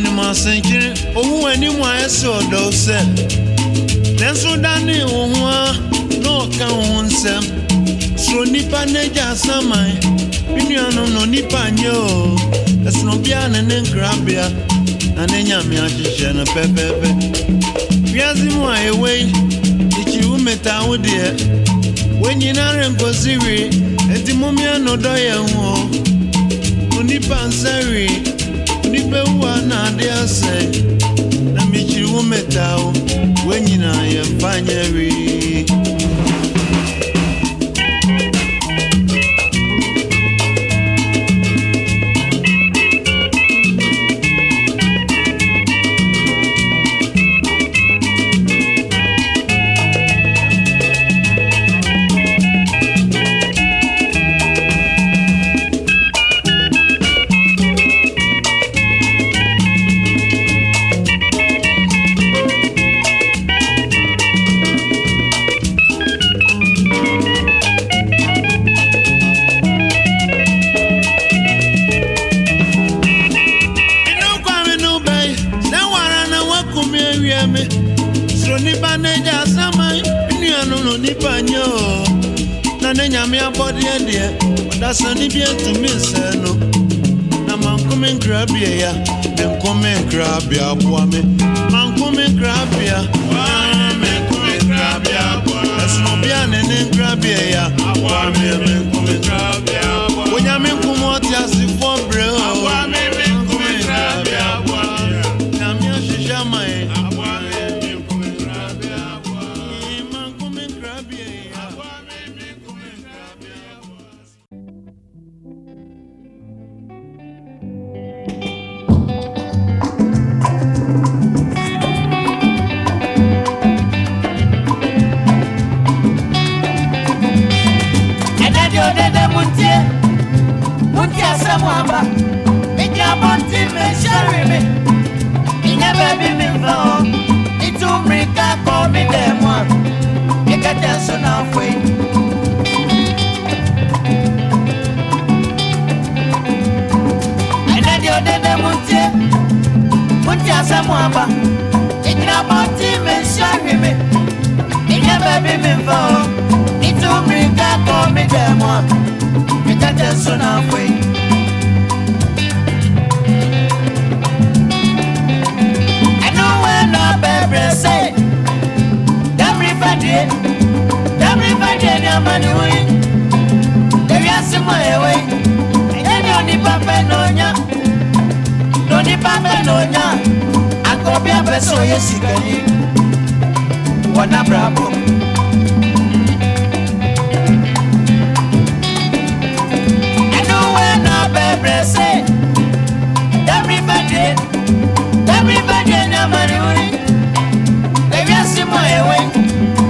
anim asenkyere owu anim a ɛsɛ ɔdɔ si ọdọ dane wo ho a na ɔka wo ho nsɛm soro nnipa n'agya asaman me nuanom no nnipa nyɛ o ɛsono biara ne ne nkrabea na ne nyame ahyehyɛ no pɛpɛɛpɛ wiase mu a ɛwei kyikyi wo mmeta wo deɛ wɔn nyinaa renkosi wie enti mommea no dɔ yɛn ho o onipa nsa wie nipa wu na mekyiri wo mɛta wo wɔn nyinaa yɛmfa nyɛ that's an idiot to miss no na mankome nkrabea ya menkome nkrabea boa me mankome nkrabea ɛsono bia ne ne nkrabea ya onyame nkomo ɔte ase aba gyina mɔnti me nhyɛ ahwe me menyɛ baabi memfa hɔ ne to mmirika kɔ me dɛ mu a mekatɛ so na afei ɛno wɛ na bɛbrɛ sɛ damiri fadie damiri fadie ne amane wo yi dawiase mɔ ɛwɔ yi ɛnyɛ onipa pɛ na onya na onipa pɛ na onya kɔ bi abɛ sɛ ɔyɛ sikani wɔ n'abrabɔ mu. ɛnuwe na bɛbrɛ sɛ dɛbiri bɛdie dɛbiri bɛdie ni amani wuli ewiasi mɔ ewe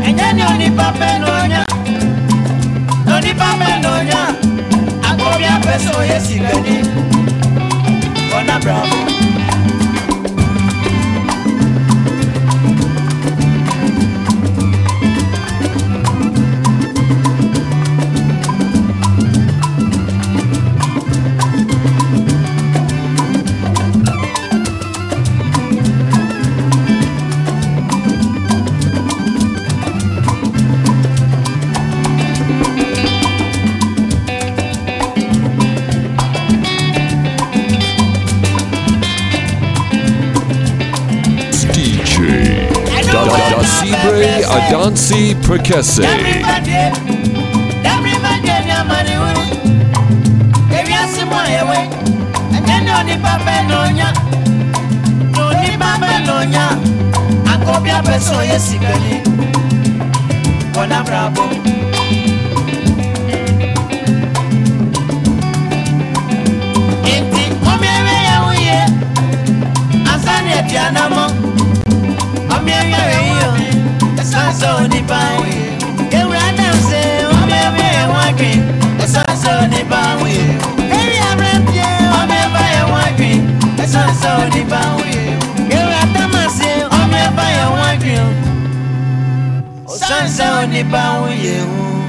ɛnyɛ ni onipa pɛ n'onya n'onipa pɛ n'onya akɔ bi abɛ sɛ ɔyɛ sikani wɔ n'abrabɔ mu. kɛse Nti, omi ewe ya uye, asani eti anamo, omi ewe so nipa we ewura dem se ọmọ ẹbí ẹ wọn gbin ẹsọ so nipa we eri abirante ọmọ ẹbá ẹ wọn gbin ẹsọ so nipa we ewura tama se ọmọ ẹbá ẹ wọn gbin ọsọ so nipa we yẹ wọn.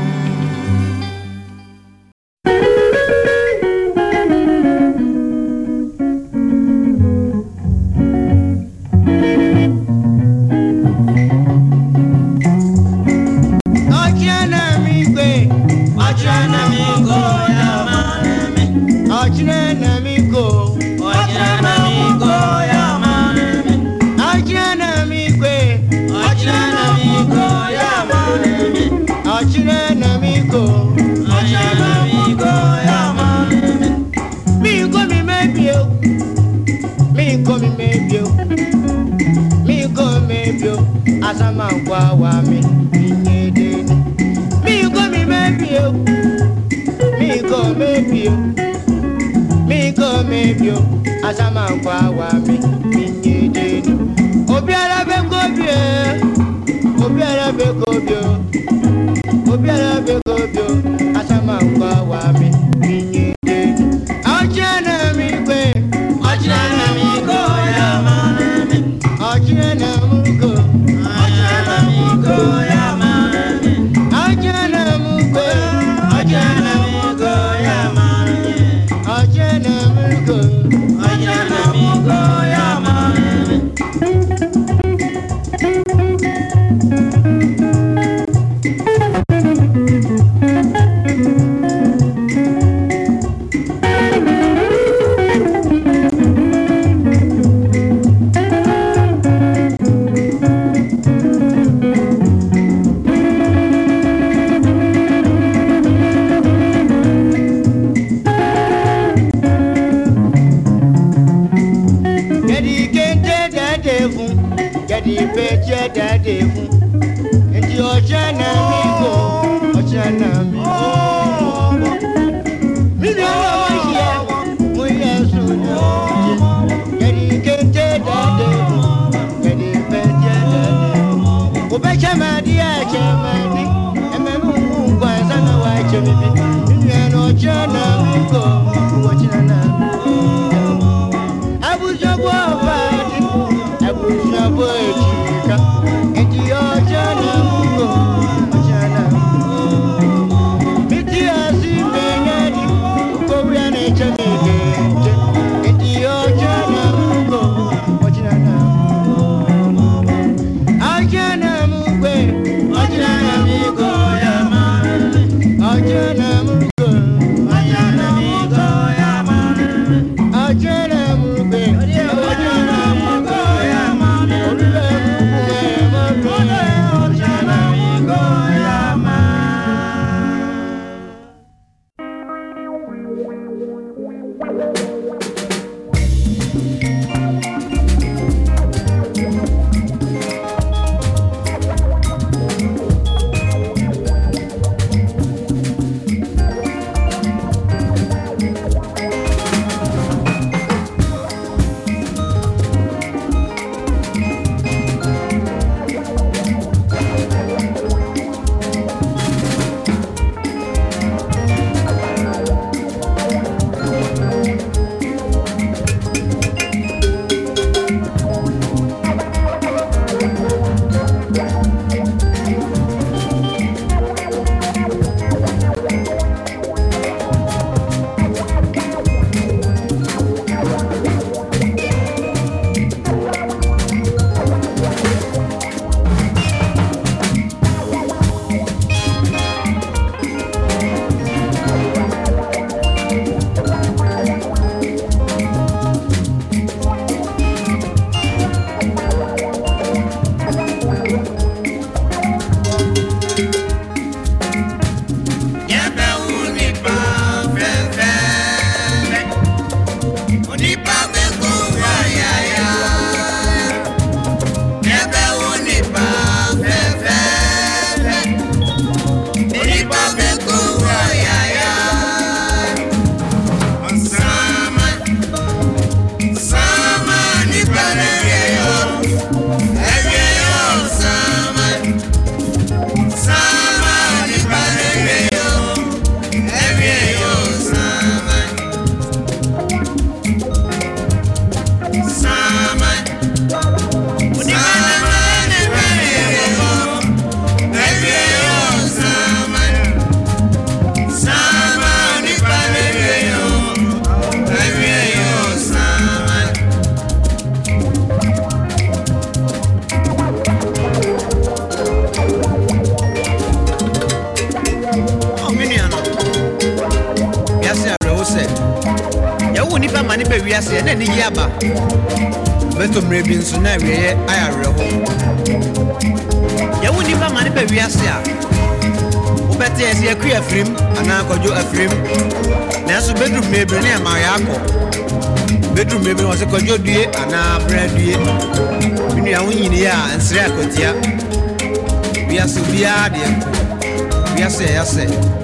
kristo mmerɛ bi nso na awieɛ ayɛ yɛwo nnipa ma ne ba a wobɛte yɛ sɛ yɛku afirim anaa kɔdwo afirim nanso bɛduru mmerɛ bi ne ɛma yɛ akɔ bɛduru mmerɛ bi ne wɔ sɛ kɔdwo due anaa bera due me wo nyiniɛ a nsrɛ akɔtia wiase obiara deɛ wiase ɛyɛ sɛ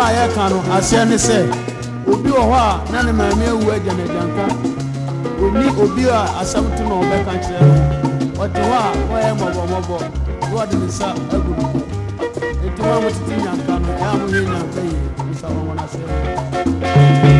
ho a yɛka no aseɛ ne sɛ obi wɔ hɔ a na ne maame awu agyanagyanka ɔni obi a asɛm to na ɔbɛka kyerɛ no ɔte hɔ a ɔyɛ mmɔbɔmmɔbɔ na ɔde ne nsa agu no ɛti hɔ a motete nyanka no ɛa mohwɛ nyanka yie nsa wɔwɔ no aseɛ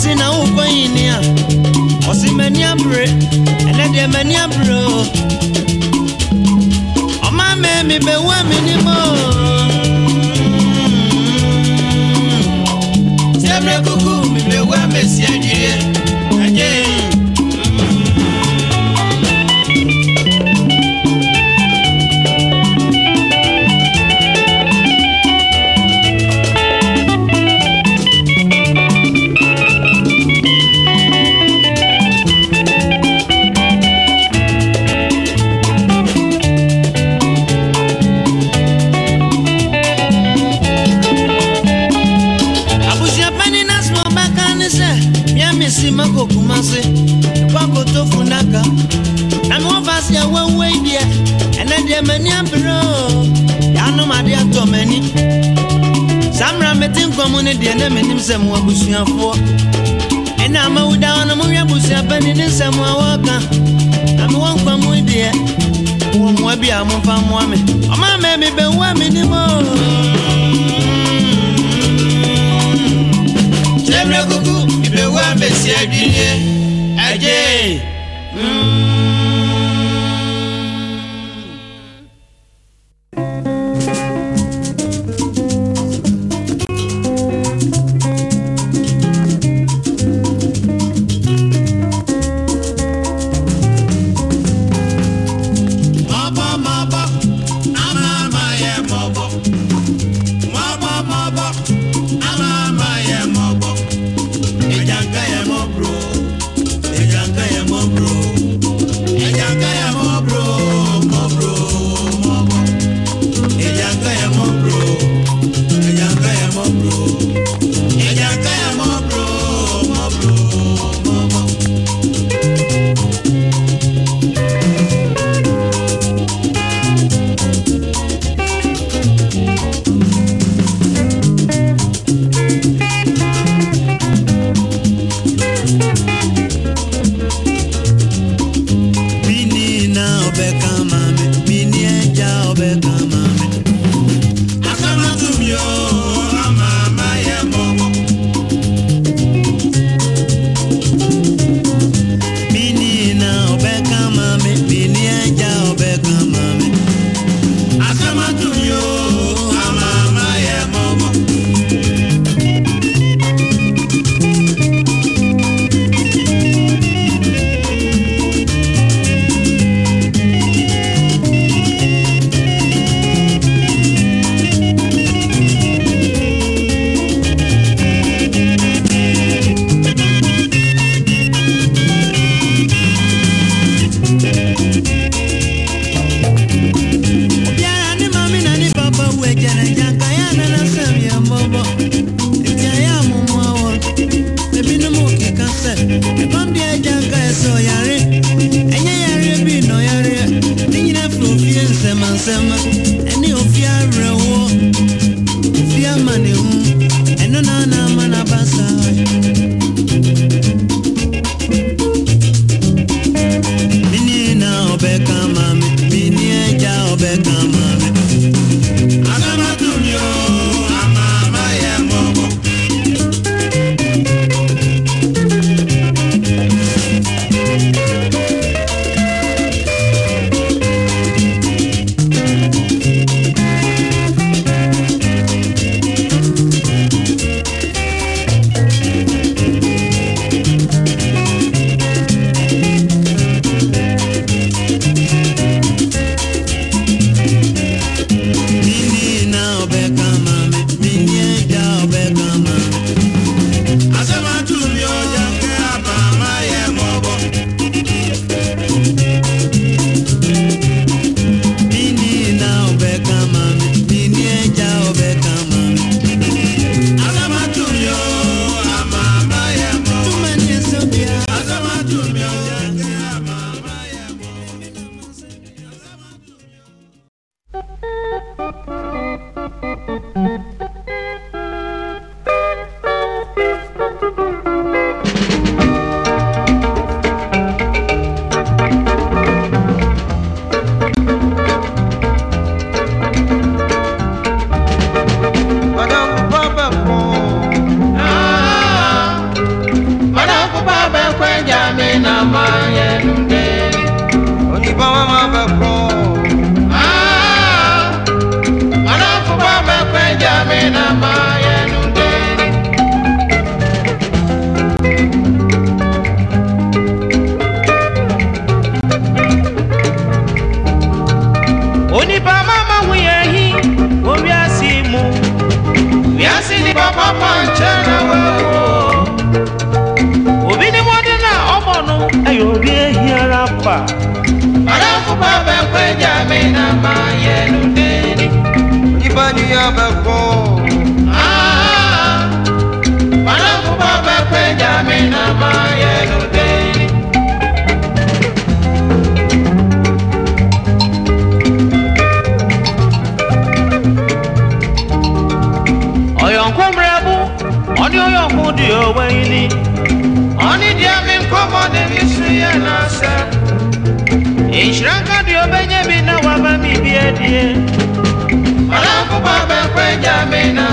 ase na wokɔ yinia ɔse m'ani abere ɛnɛ deɛ m'ani abere o ɔma mɛ me bɛwa aka na mewofa se a woawei deɛ ɛnɛ deɛ m'ani aberɛ o yɛanom adeɛ atɔ m'ani saa mmara mete nkɔm no deɛ na menim sɛ mo abusuafoɔ ɛna ama wo da hɔ no mohwɛ abusuapani ne mo a wɔka na mewɔ nkɔm deɛ wɔ mmoa bi a mo mmoa me ɔma ma me bɛwoa me nim o kyerɛwerɛ kuku mebɛwoa mɛsi adwinnie agye Mm.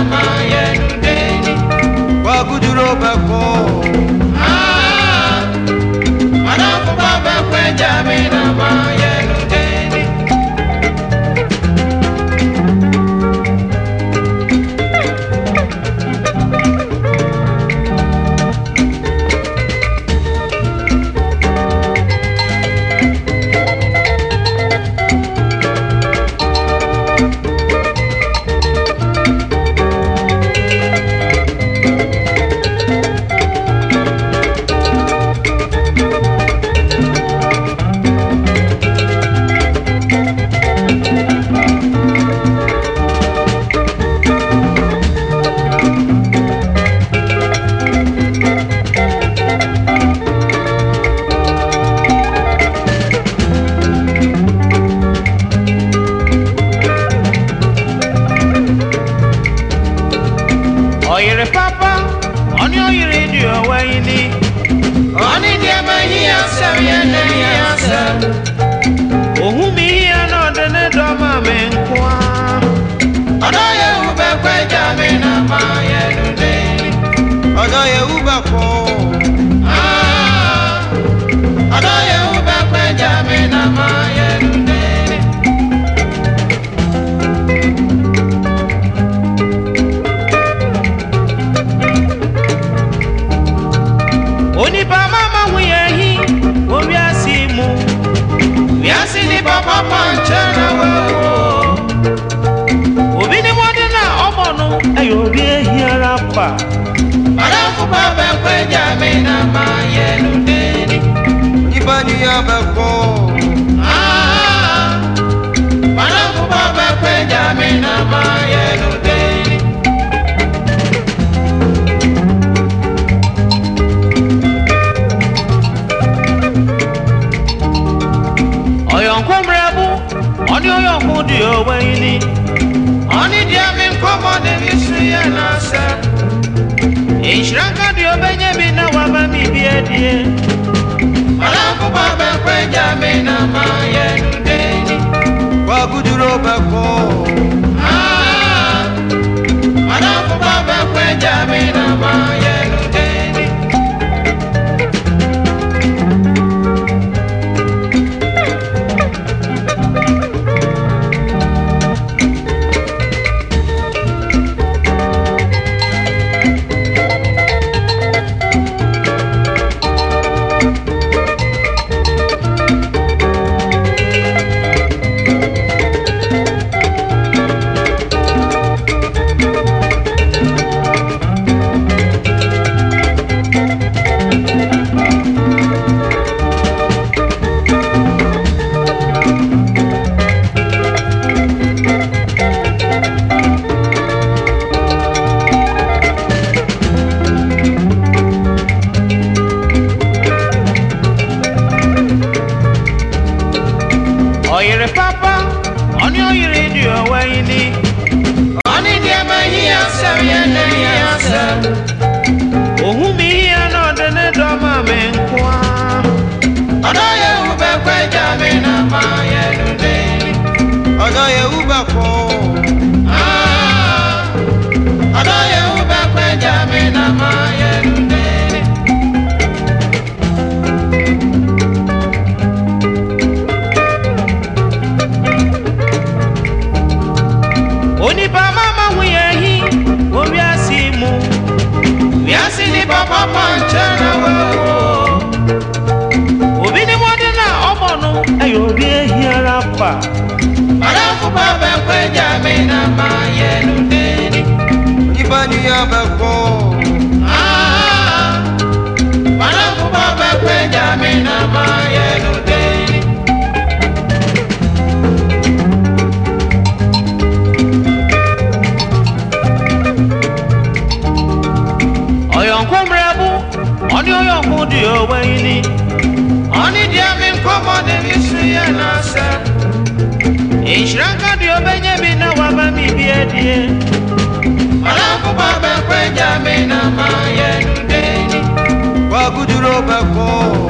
Ah, jamina ọwọ́ yín ni. ọ̀ní díẹ̀ mi kọ́ mọ́ débi sùn yẹn náà sẹ́. ìṣúrákàdì ọbẹ̀yẹ mi náà wà bá mi bí ẹ̀díẹ̀. ọlọ́kùnbà bẹ pé ìjà mi náà máa yẹ dúdé ni. gbàgùdúró bẹ kọ́. Ah, ọlọ́kùnbà bẹ pé ìjà mi náà máa yẹ. before